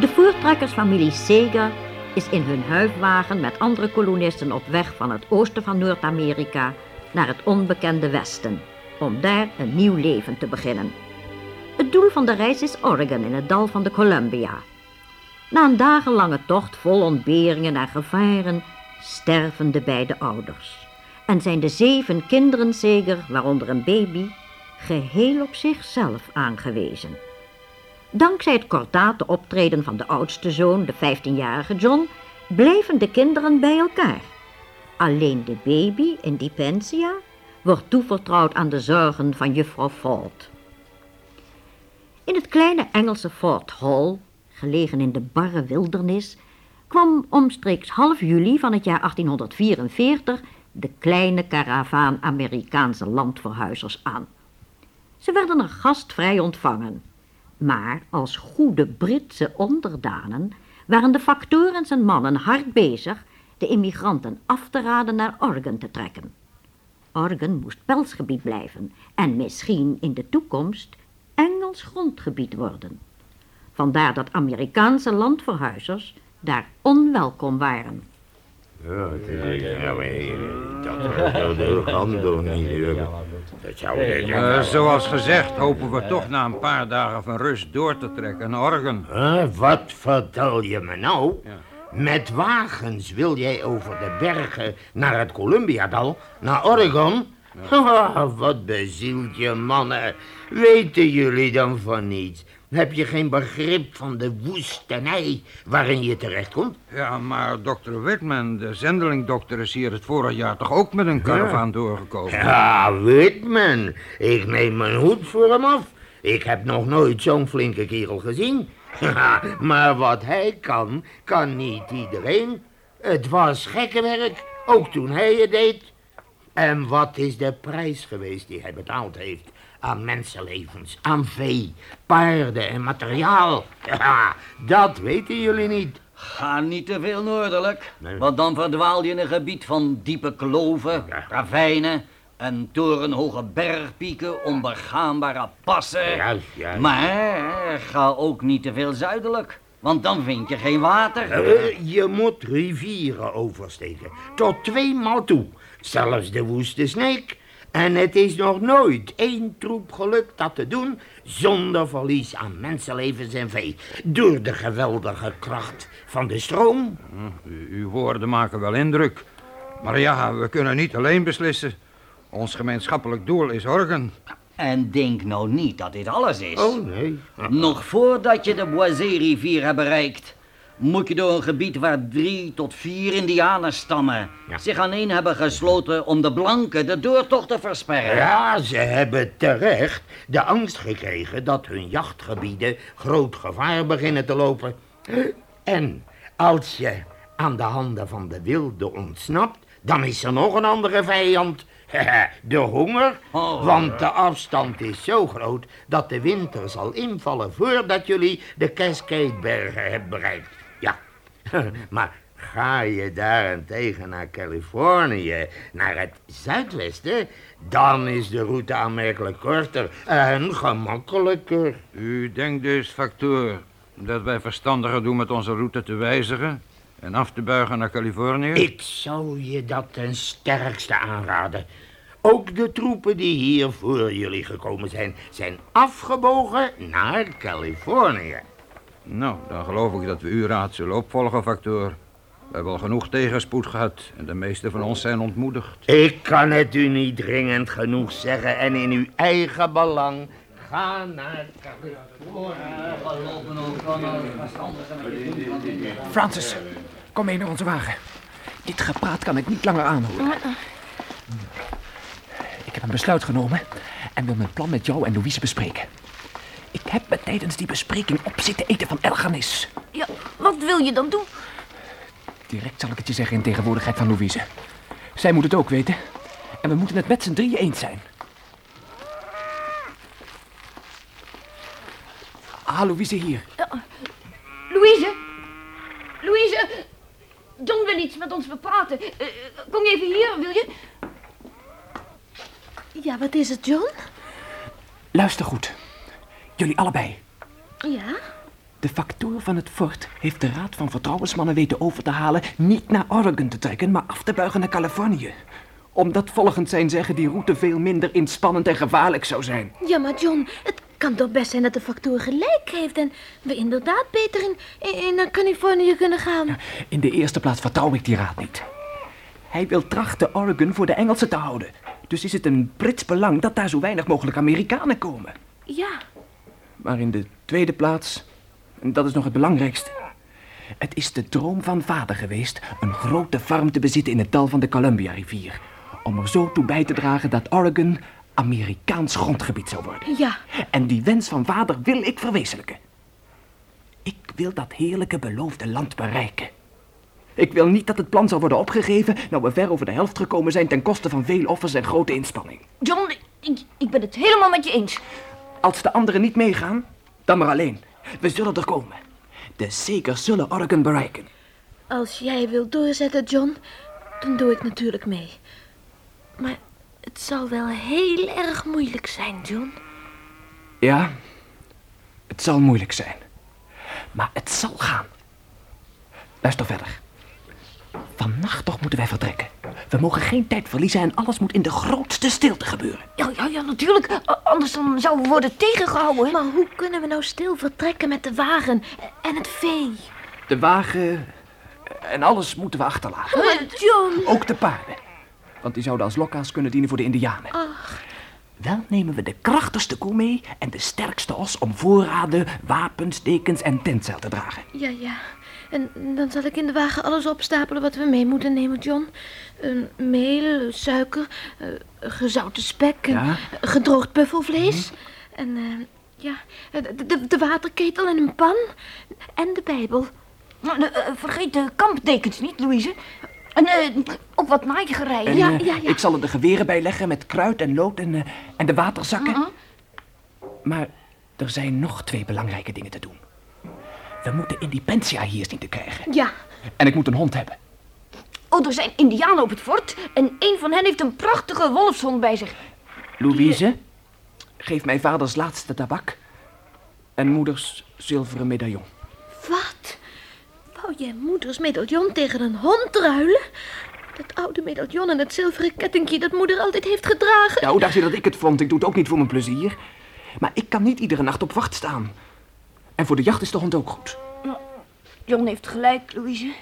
De voortrekkersfamilie Seger is in hun huifwagen met andere kolonisten op weg van het oosten van Noord-Amerika naar het onbekende westen, om daar een nieuw leven te beginnen. Het doel van de reis is Oregon in het dal van de Columbia. Na een dagenlange tocht vol ontberingen en gevaren sterven de beide ouders. En zijn de zeven kinderen zeker, waaronder een baby, geheel op zichzelf aangewezen. Dankzij het kordate optreden van de oudste zoon, de 15-jarige John, bleven de kinderen bij elkaar. Alleen de baby, Independentia, wordt toevertrouwd aan de zorgen van juffrouw Ford. In het kleine Engelse Fort Hall, gelegen in de barre wildernis, kwam omstreeks half juli van het jaar 1844 de kleine karavaan Amerikaanse landverhuizers aan. Ze werden er gastvrij ontvangen. Maar als goede Britse onderdanen waren de factoren en zijn mannen hard bezig de immigranten af te raden naar Oregon te trekken. Oregon moest pelsgebied blijven en misschien in de toekomst Engels grondgebied worden. Vandaar dat Amerikaanse landverhuizers daar onwelkom waren. Ja, dat kan toch niet. Dat zou Uh, zoals gezegd hopen we toch na een paar dagen van rust door te trekken naar Oregon. Uh, wat vertel je me nou? Met wagens wil jij over de bergen naar het Columbiadal, naar Oregon? Oh, wat bezielt je mannen. Weten jullie dan van niets? Heb je geen begrip van de woestenij waarin je terechtkomt? Ja, maar dokter Whitman, de zendelingdokter, is hier het vorig jaar toch ook met een karavaan doorgekomen? Ja, Whitman. Ik neem mijn hoed voor hem af. Ik heb nog nooit zo'n flinke kerel gezien. maar wat hij kan, kan niet iedereen. Het was gekke werk, ook toen hij het deed. En wat is de prijs geweest die hij betaald heeft? Aan mensenlevens, aan vee, paarden en materiaal. Ja, dat weten jullie niet. Ga niet te veel noordelijk, want dan verdwaal je in een gebied van diepe kloven, ravijnen en torenhoge bergpieken, onbegaanbare passen. Juist, juist. Maar ga ook niet te veel zuidelijk, want dan vind je geen water. Uh, je moet rivieren oversteken, tot twee maal toe. Zelfs de woeste sneek. En het is nog nooit één troep gelukt dat te doen zonder verlies aan mensenlevens en vee. Door de geweldige kracht van de stroom. U, uw woorden maken wel indruk. Maar ja, we kunnen niet alleen beslissen. Ons gemeenschappelijk doel is Oregon. En denk nou niet dat dit alles is. Oh, nee. Nog voordat je de Boisé-rivier hebt bereikt... moet je door een gebied waar drie tot vier indianenstammen... Ja. zich aaneen hebben gesloten om de blanken de doortocht te versperren. Ja, ze hebben terecht de angst gekregen dat hun jachtgebieden groot gevaar beginnen te lopen. En als je aan de handen van de wilde ontsnapt, dan is er nog een andere vijand. De honger, Oh. want de afstand is zo groot dat de winter zal invallen voordat jullie de Cascadebergen hebben bereikt. Maar ga je daarentegen naar Californië, naar het zuidwesten, dan is de route aanmerkelijk korter en gemakkelijker. U denkt dus, facteur, dat wij verstandiger doen met onze route te wijzigen... en af te buigen naar Californië? Ik zou je dat ten sterkste aanraden. Ook de troepen die hier voor jullie gekomen zijn, zijn afgebogen naar Californië. Nou, dan geloof ik dat we uw raad zullen opvolgen, facteur. We hebben al genoeg tegenspoed gehad en de meeste van ons zijn ontmoedigd. Ik kan het u niet dringend genoeg zeggen en in uw eigen belang. Ga naar. Francis, kom mee naar onze wagen. Dit gepraat kan ik niet langer aanhoren. Ik heb een besluit genomen en wil mijn plan met jou en Louise bespreken. Ik heb me tijdens die bespreking op zitten eten van ergernis. Ja, wat wil je dan doen? Direct zal ik het je zeggen in tegenwoordigheid van Louise. Zij moet het ook weten. En we moeten het met z'n drieën eens zijn. Ah, Louise hier. Louise? Louise? John wil iets met ons bepraten. Eh, kom je even hier, wil je? Ja, wat is het, John? Luister goed. Jullie allebei. Ja? De factoor van het fort heeft de Raad van Vertrouwensmannen weten over te halen... niet naar Oregon te trekken, maar af te buigen naar Californië. Omdat volgens zijn zeggen die route veel minder inspannend en gevaarlijk zou zijn. Ja, maar John, het kan toch best zijn dat de factoor gelijk heeft... en we inderdaad beter in, in, naar Californië kunnen gaan. In de eerste plaats vertrouw ik die raad niet. Hij wil trachten Oregon voor de Engelsen te houden. Dus is het een Brits belang dat daar zo weinig mogelijk Amerikanen komen. Ja, Maar in de tweede plaats, en dat is nog het belangrijkste... Het is de droom van vader geweest een grote farm te bezitten in het dal van de Columbia-rivier. Om er zo toe bij te dragen dat Oregon Amerikaans grondgebied zou worden. ja. En die wens van vader wil ik verwezenlijken. Ik wil dat heerlijke beloofde land bereiken. Ik wil niet dat het plan zal worden opgegeven... nou we ver over de helft gekomen zijn ten koste van veel offers en grote inspanning. John, ik, ik ben het helemaal met je eens. Als de anderen niet meegaan, dan maar alleen. We zullen er komen. De zekers zullen Oregon bereiken. Als jij wilt doorzetten, John, dan doe ik natuurlijk mee. Maar het zal wel heel erg moeilijk zijn, John. Ja, het zal moeilijk zijn. Maar het zal gaan. Luister verder. Vannacht toch moeten wij vertrekken. We mogen geen tijd verliezen en alles moet in de grootste stilte gebeuren. Ja, ja, ja, natuurlijk. Anders dan zouden we worden tegengehouden. Maar hoe kunnen we nou stil vertrekken met de wagen en het vee? De wagen en alles moeten we achterlaten. Maar John... Ook de paarden. Want die zouden als lokka's kunnen dienen voor de indianen. Wel nemen we de krachtigste koe mee en de sterkste os om voorraden, wapens, dekens en tentzeil te dragen. Ja, ja. En dan zal ik in de wagen alles opstapelen wat we mee moeten nemen, John. Een meel, suiker, eh, gezouten spek, Ja. gedroogd buffelvlees. En eh, ja, de, de, de waterketel en een pan. En de Bijbel. Nou, eh, vergeet de kamptekens niet, Louise. En eh, ook wat naaigerijen. En, Ja, ja, ja. Ik zal er de geweren bij leggen met kruid en lood en, en de waterzakken. Maar er zijn nog twee belangrijke dingen te doen. We moeten Independia hier zien te krijgen. Ja, En ik moet een hond hebben. Oh, er zijn indianen op het fort. En een van hen heeft een prachtige wolfshond bij zich. Louise, geef mijn vaders laatste tabak. En moeders zilveren medaillon. wat? Wou jij moeders medaillon tegen een hond ruilen? Dat oude medaillon en het zilveren kettingje dat moeder altijd heeft gedragen. Ja, hoe dacht je dat ik het vond? Ik doe het ook niet voor mijn plezier. Maar ik kan niet iedere nacht op wacht staan. En voor de jacht is de hond ook goed. John heeft gelijk, Louise.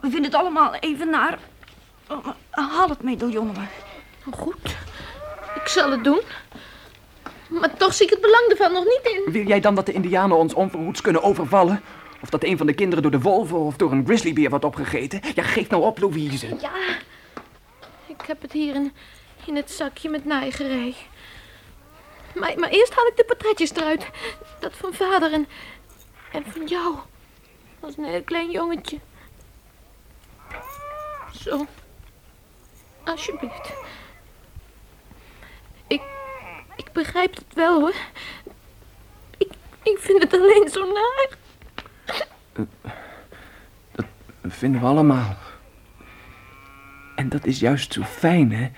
We vinden het allemaal even naar. Oh, Haal het medaillon maar. Goed, ik zal het doen. Maar toch zie ik het belang ervan nog niet in. Wil jij dan dat de indianen ons onverhoeds kunnen overvallen? Of dat een van de kinderen door de wolven of door een grizzlybeer wordt opgegeten? Ja, geef nou op, Louise. Ja, ik heb het hier in, in het zakje met naaigerij. Maar, maar eerst haal ik de portretjes eruit. Dat van vader en, en van jou. Als een heel klein jongetje. Zo. Alsjeblieft. Ik, ik begrijp het wel hoor. Ik, ik vind het alleen zo naar. Dat vinden we allemaal. En dat is juist zo fijn, hè?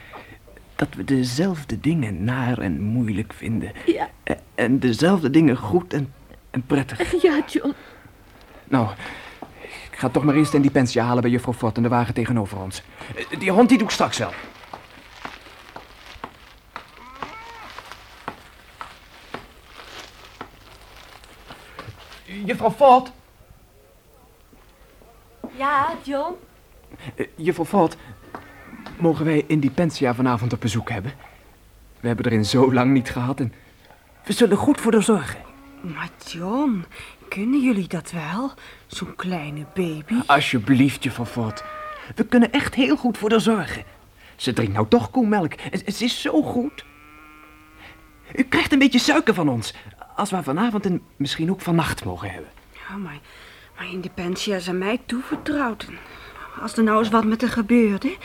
Dat we dezelfde dingen naar en moeilijk vinden. Ja, E- En dezelfde dingen goed en, en prettig. ja John. Nou, ik ga toch maar eerst die pensie halen bij juffrouw Fort en de wagen tegenover ons. Eh, Die hond die doe ik straks wel. Juffrouw Fort? Ja, John? Eh, Juffrouw Fort, mogen wij Independia vanavond op bezoek hebben? We hebben er in zo lang niet gehad en we zullen goed voor haar zorgen. Maar John, kunnen jullie dat wel? Zo'n kleine baby? Alsjeblieft, juffrouw Fort. We kunnen echt heel goed voor haar zorgen. Ze drinkt nou toch koemelk. en Ze is zo goed. U krijgt een beetje suiker van ons. Als we vanavond en misschien ook vannacht mogen hebben. Ja, maar, maar Independia is aan mij toevertrouwd. Als er nou eens wat met haar gebeurde...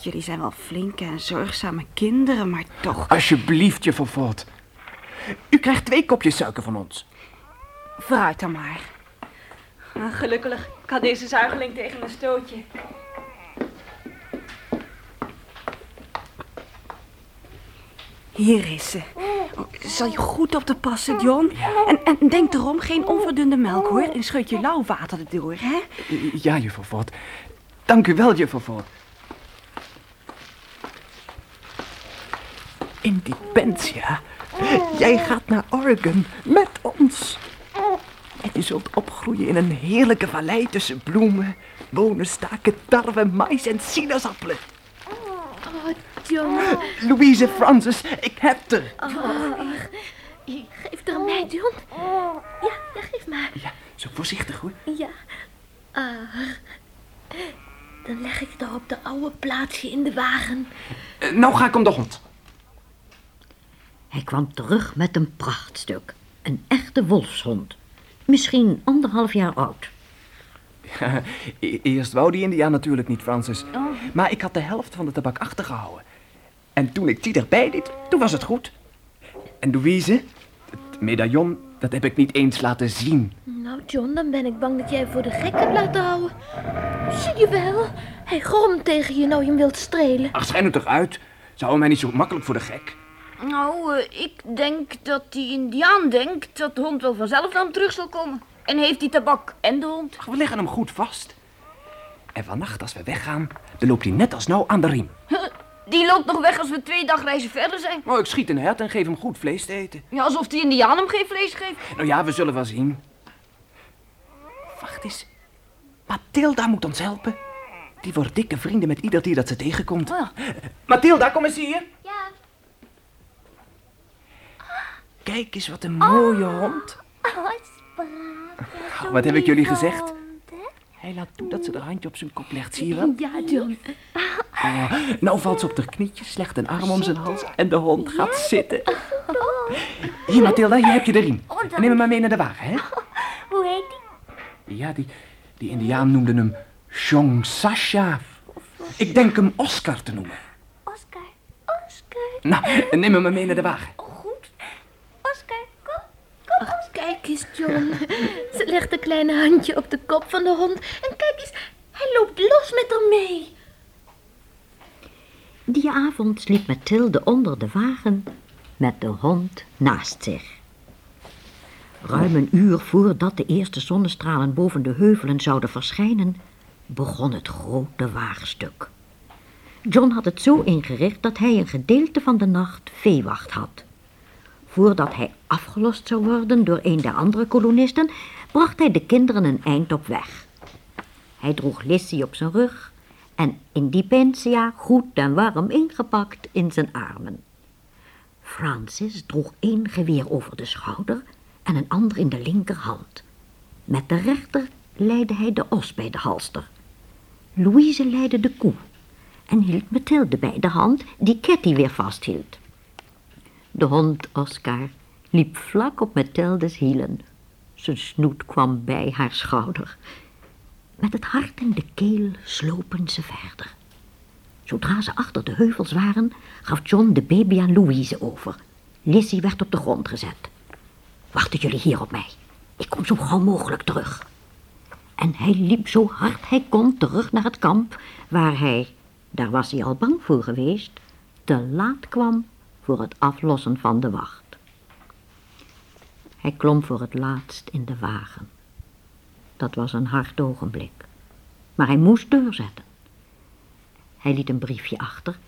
Jullie zijn wel flinke en zorgzame kinderen, maar toch... Alsjeblieft, juffrouw Fort. U krijgt twee kopjes suiker van ons. Vooruit dan maar. Nou, gelukkig kan deze zuigeling tegen een stootje. Hier is ze. Oh, zal je goed op te passen, John. En, en denk erom, geen onverdunde melk, hoor. Een scheutje lauw water erdoor, hè? Ja, juffrouw Ford. Dank u wel, juffrouw Ford. Independia, jij gaat naar Oregon met ons. En je zult opgroeien in een heerlijke vallei tussen bloemen, bonen, staken, tarwe, mais en sinaasappelen. Oh, John. Louise Francis, ik heb er. Oh, geef er aan mij, John. Ja, ja, geef maar. Ja, zo voorzichtig hoor. Ja. Ah. Dan leg ik het op de oude plaatsje in de wagen. Eh, nou ga ik om de hond. Hij kwam terug met een prachtstuk. Een echte wolfshond. Misschien anderhalf jaar oud. Ja, e- eerst wou die Indiaan natuurlijk niet, Francis. Maar ik had de helft van de tabak achtergehouden. En toen ik die erbij deed, toen was het goed. En Louise, het medaillon, dat heb ik niet eens laten zien. Nou, John, dan ben ik bang dat jij voor de gek hebt laten houden. Zie je wel? Hij gromt tegen je nou je hem wilt strelen. Ach, schijn het toch uit. Zou hij mij niet zo makkelijk voor de gek? Nou, eh, ik denk dat die indiaan denkt dat de hond wel vanzelf naar hem terug zal komen. En heeft die tabak en de hond. Ach, we leggen hem goed vast. En vannacht als we weggaan, dan loopt hij net als nou aan de riem. Die loopt nog weg als we twee dagreizen verder zijn. Oh, ik schiet een hert en geef hem goed vlees te eten. Ja, alsof die indiaan hem geen vlees geeft. Nou ja, we zullen wel zien. Wacht eens. Mathilda moet ons helpen. Die wordt dikke vrienden met ieder dier dat ze tegenkomt. Oh. Mathilda, kom eens hier. Ja. Kijk eens wat een mooie hond. Oh, Wat heb ik jullie gezegd? Hij laat toe dat ze haar handje op zijn kop legt, zie je wel? Ja, John. Oh, nou valt ze op haar knietjes, legt een arm om zijn hals en de hond gaat zitten. Hier, Mathilda, hier heb je de riem. En neem hem maar mee naar de wagen, hè? Hoe heet die? Ja, die, die indiaan noemde hem Jong Sasha. Ik denk hem Oscar te noemen. Oscar. Oscar. Nou, neem hem maar mee naar de wagen. Goed. Oscar, kom. Kom, Ach, kijk eens, John. Ze legt een kleine handje op de kop van de hond. En kijk eens, hij loopt los met haar mee. Die avond sliep Mathilde onder de wagen met de hond naast zich. Ruim een uur voordat de eerste zonnestralen boven de heuvelen zouden verschijnen, begon het grote waagstuk. John had het zo ingericht dat hij een gedeelte van de nacht veewacht had. Voordat hij afgelost zou worden door een der andere kolonisten, bracht hij de kinderen een eind op weg. Hij droeg Lissy op zijn rug en Independia goed en warm ingepakt in zijn armen. Francis droeg één geweer over de schouder en een ander in de linkerhand. Met de rechter leidde hij de os bij de halster. Louise leidde de koe en hield Mathilde bij de hand die Ketty weer vasthield. De hond Oscar liep vlak op Mathildes hielen. Zijn snoet kwam bij haar schouder. Met het hart in de keel slopen ze verder. Zodra ze achter de heuvels waren, gaf John de baby aan Louise over. Lizzie werd op de grond gezet. Wachten jullie hier op mij. Ik kom zo gauw mogelijk terug. En hij liep zo hard hij kon terug naar het kamp, waar hij, daar was hij al bang voor geweest, te laat kwam voor het aflossen van de wacht. Hij klom voor het laatst in de wagen. Dat was een hard ogenblik. Maar hij moest doorzetten. Hij liet een briefje achter.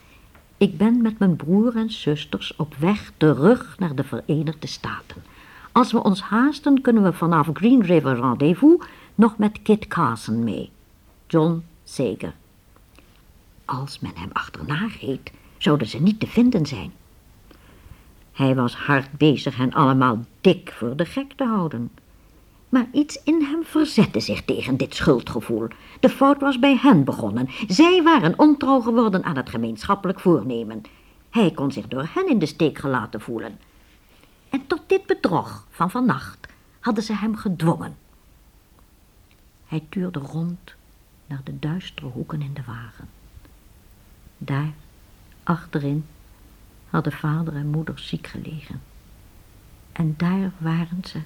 Ik ben met mijn broer en zusters op weg terug naar de Verenigde Staten. Als we ons haasten, kunnen we vanaf Green River Rendezvous nog met Kit Carson mee. John Sager. Als men hem achterna reed, zouden ze niet te vinden zijn. Hij was hard bezig hen allemaal dik voor de gek te houden. Maar iets in hem verzette zich tegen dit schuldgevoel. De fout was bij hen begonnen. Zij waren ontrouw geworden aan het gemeenschappelijk voornemen. Hij kon zich door hen in de steek gelaten voelen. En tot dit bedrog van vannacht hadden ze hem gedwongen. Hij tuurde rond naar de duistere hoeken in de wagen. Daar, achterin, hadden vader en moeder ziek gelegen. En daar waren ze.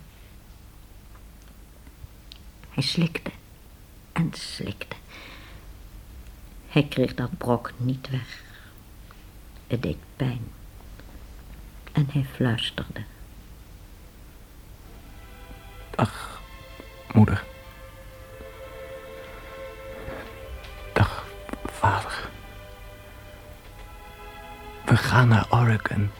Hij slikte en slikte. Hij kreeg dat brok niet weg. Het deed pijn. En hij fluisterde. "Ach, moeder. We gaan naar Oregon.